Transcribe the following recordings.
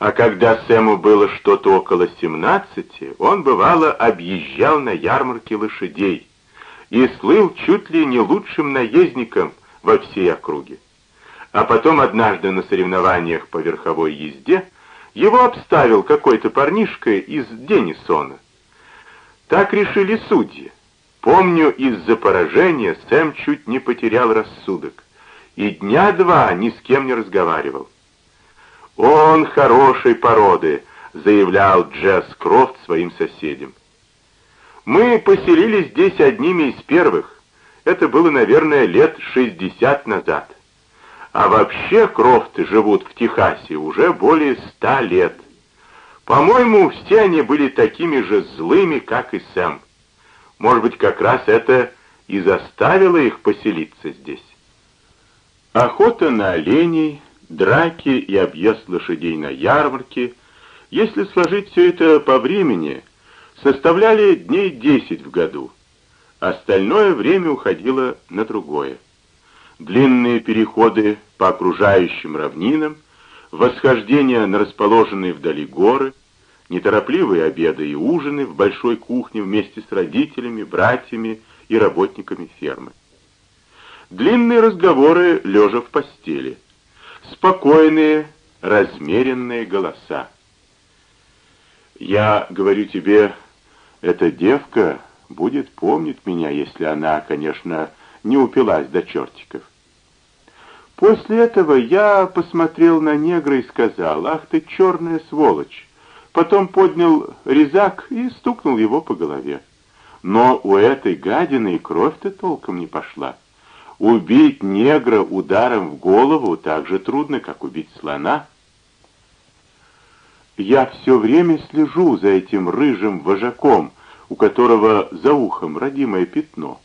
А когда Сэму было что-то около 17, он, бывало, объезжал на ярмарке лошадей и слыл чуть ли не лучшим наездником во всей округе. А потом однажды на соревнованиях по верховой езде его обставил какой-то парнишка из Денисона. Так решили судьи. Помню, из-за поражения Сэм чуть не потерял рассудок. И дня два ни с кем не разговаривал. «Он хорошей породы», — заявлял Джесс Крофт своим соседям. «Мы поселились здесь одними из первых. Это было, наверное, лет 60 назад. А вообще Крофты живут в Техасе уже более ста лет. По-моему, все они были такими же злыми, как и Сэм. Может быть, как раз это и заставило их поселиться здесь. Охота на оленей, драки и объезд лошадей на ярмарке, если сложить все это по времени, составляли дней десять в году. Остальное время уходило на другое. Длинные переходы по окружающим равнинам, восхождение на расположенные вдали горы, неторопливые обеды и ужины в большой кухне вместе с родителями, братьями и работниками фермы. Длинные разговоры, лежа в постели – спокойные, размеренные голоса. Я говорю тебе, эта девка будет помнить меня, если она, конечно, не упилась до чертиков. После этого я посмотрел на негра и сказал, «Ах ты, черная сволочь!» Потом поднял резак и стукнул его по голове. Но у этой гадины кровь-то толком не пошла. Убить негра ударом в голову так же трудно, как убить слона. Я все время слежу за этим рыжим вожаком, у которого за ухом родимое пятно.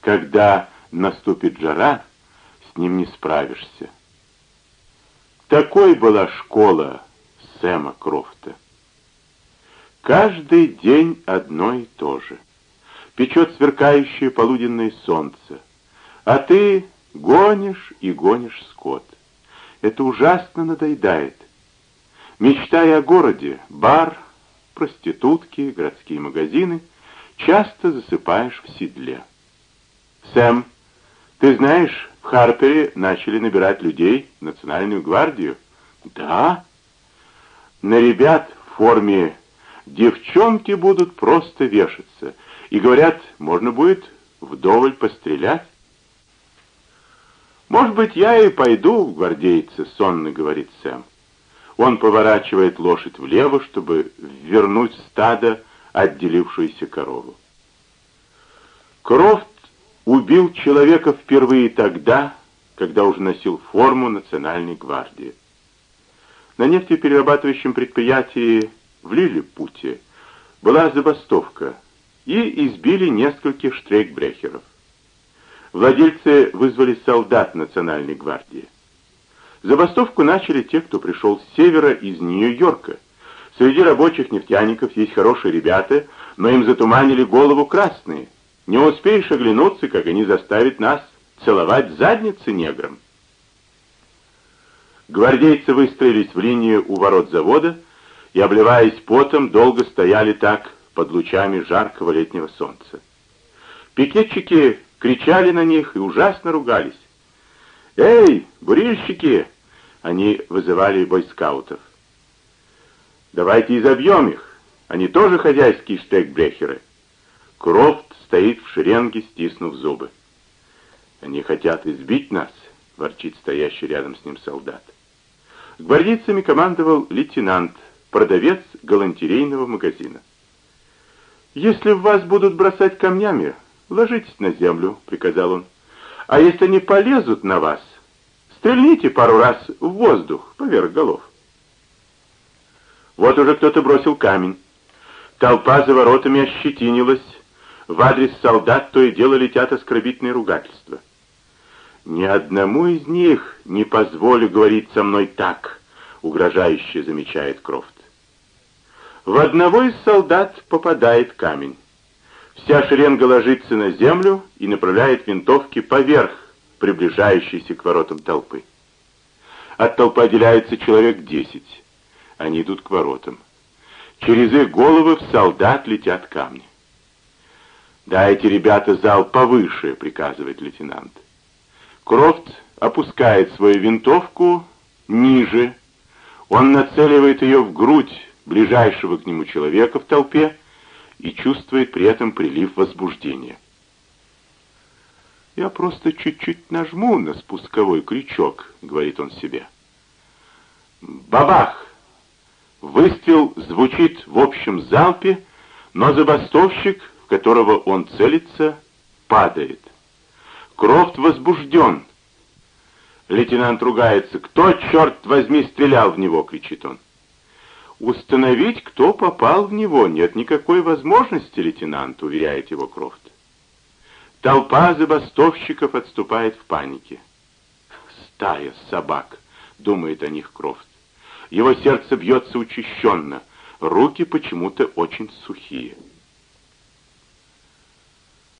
Когда наступит жара, с ним не справишься. Такой была школа Сэма Крофта. Каждый день одно и то же. Печет сверкающее полуденное солнце. А ты гонишь и гонишь скот. Это ужасно надоедает. Мечтая о городе, бар, проститутки, городские магазины, часто засыпаешь в седле. Сэм, ты знаешь, в Харпере начали набирать людей в Национальную гвардию? Да. На ребят в форме девчонки будут просто вешаться. И говорят, можно будет вдоволь пострелять. «Может быть, я и пойду в гвардейцы», — сонно говорит Сэм. Он поворачивает лошадь влево, чтобы вернуть стадо отделившуюся корову. Крофт убил человека впервые тогда, когда уже носил форму Национальной гвардии. На нефтеперерабатывающем предприятии в Лилипуте была забастовка, и избили нескольких штрейкбрехеров. Владельцы вызвали солдат Национальной гвардии. Забастовку начали те, кто пришел с севера из Нью-Йорка. Среди рабочих нефтяников есть хорошие ребята, но им затуманили голову красные. Не успеешь оглянуться, как они заставят нас целовать задницы неграм. Гвардейцы выстроились в линию у ворот завода и, обливаясь потом, долго стояли так под лучами жаркого летнего солнца. Пикетчики кричали на них и ужасно ругались. «Эй, бурильщики!» Они вызывали бойскаутов. «Давайте изобьем их. Они тоже хозяйские штекбрехеры». Крофт стоит в шеренге, стиснув зубы. «Они хотят избить нас», — ворчит стоящий рядом с ним солдат. Гвардейцами командовал лейтенант, продавец галантерейного магазина. «Если в вас будут бросать камнями, «Ложитесь на землю», — приказал он. «А если они полезут на вас, стрельните пару раз в воздух поверх голов». Вот уже кто-то бросил камень. Толпа за воротами ощетинилась. В адрес солдат то и дело летят оскорбительные ругательства. «Ни одному из них не позволю говорить со мной так», — угрожающе замечает Крофт. В одного из солдат попадает камень. Вся шеренга ложится на землю и направляет винтовки поверх приближающейся к воротам толпы. От толпы отделяется человек десять. Они идут к воротам. Через их головы в солдат летят камни. «Дайте, ребята, зал повыше», — приказывает лейтенант. Крофт опускает свою винтовку ниже. Он нацеливает ее в грудь ближайшего к нему человека в толпе и чувствует при этом прилив возбуждения. «Я просто чуть-чуть нажму на спусковой крючок», — говорит он себе. Бабах! Выстрел звучит в общем залпе, но забастовщик, в которого он целится, падает. Крофт возбужден. Лейтенант ругается. «Кто, черт возьми, стрелял в него?» — кричит он. «Установить, кто попал в него, нет никакой возможности, лейтенант», — уверяет его Крофт. Толпа забастовщиков отступает в панике. «Стая собак», — думает о них Крофт. Его сердце бьется учащенно, руки почему-то очень сухие.